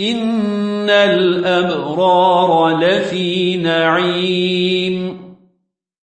إن الأبرار لفي نعيم